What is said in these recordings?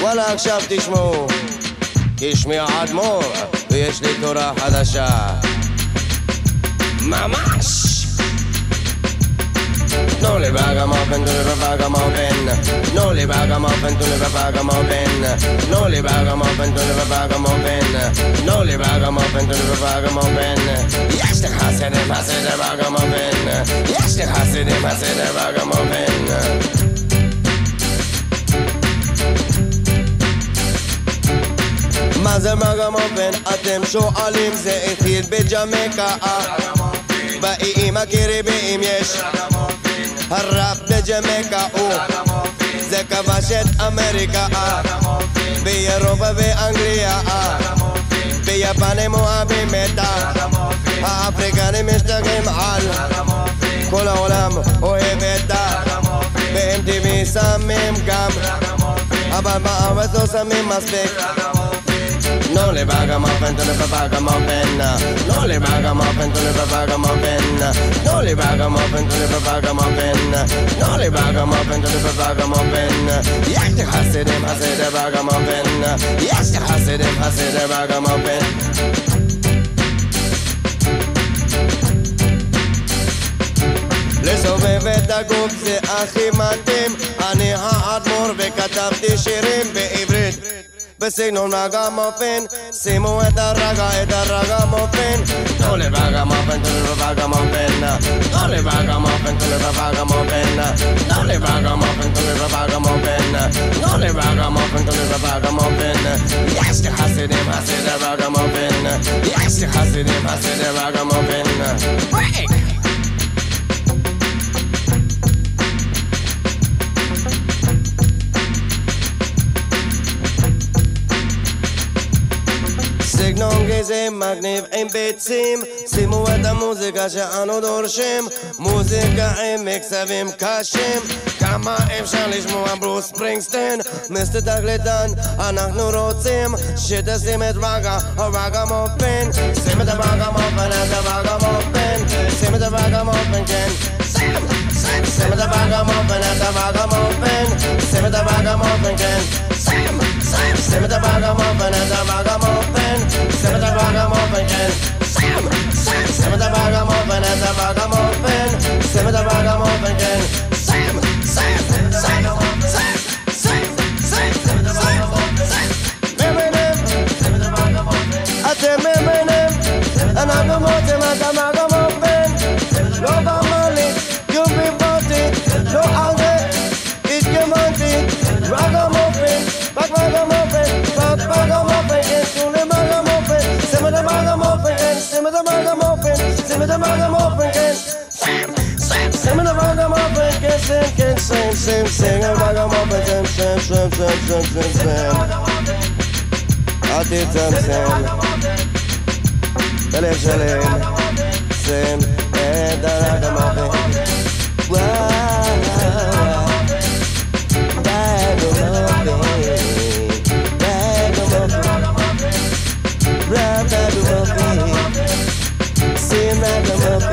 וואלה עכשיו תשמעו כי שמי האדמו"ר ויש לי תורה חדשה ממש! No le vagamuffin to the vagamuffin. No le vagamuffin to the vagamuffin. No le vagamuffin to the vagamuffin. No le vagamuffin to the vagamuffin. Yes, the Hasidim, Hasidim, vagamuffin. Yes, the Hasidim, Hasidim, vagamuffin. מה זה מגמופן? אתם שואלים זה התחיל בג'מקה באיים הקריביים יש הראפ בג'מקה הוא זה כבש את אמריקה. באירופה ואנגליה ביפן הם אוהבים את האפריקנים משתגעים על כל העולם אוהב את ה... ב-MTV שמים גם. אבל בארץ לא שמים מספיק No le vagamuffin to the vagamuffin. No le vagamuffin to the vagamuffin. No le vagamuffin to the vagamuffin. No le vagamuffin to the vagamuffin. Yes, the Hasidim, Hasidim, vagamuffin. Yes, the Hasidim, Hasidim, vagamuffin. לסובב את הגוף זה הכי מתאים אני האדמו"ר וכתבתי שירים Vecino un ragamuffin, Simo es de raga, es de ragamuffin. Tony ragamuffin, Tony ragamuffin. Tony ragamuffin, Tony ragamuffin. Tony ragamuffin, Tony ragamuffin. Tony ragamuffin, Tony ragamuffin. Yes, the hasidim, hasidim ragamuffin. Yes, the hasidim, hasidim ragamuffin. סגנון גזע מגניב עם ביצים שימו את המוזיקה שאנו דורשים מוזיקה עם מקצבים קשים כמה אפשר לשמוע ברוס ספרינגסטיין מיסטר תקליטן אנחנו רוצים שתשים את רגע הרגע מופן שים את הרגע מופן את הרגע מופן שים את הרגע מופן כן שים את הרגע מופן את הרגע מופן שים את הרגע מופן כן שים את הרגע מופן את הרגע מופן challenges Sing, sing, Sing the ragamuffin can sing sing, sing sing sing a ragamuffin can sing sing sing sing sing sing I did them sing sing, Sing and the ragamuffin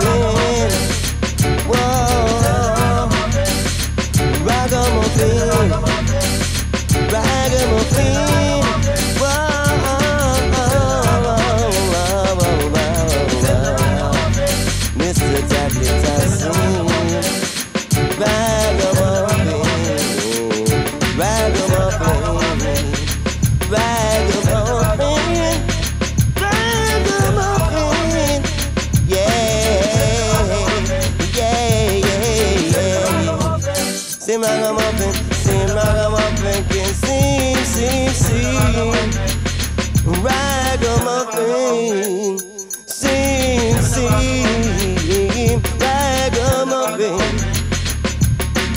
oh. making seem, seem, seem. Ragamuffin, seem, seem. Ragamuffin.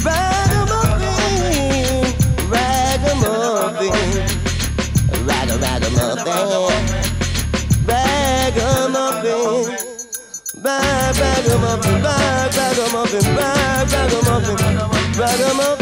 Ragamuffin, ragamuffin. Ragamuffin, ragamuffin. Ragamuffin, ragamuffin, ragamuffin, ragamuffin.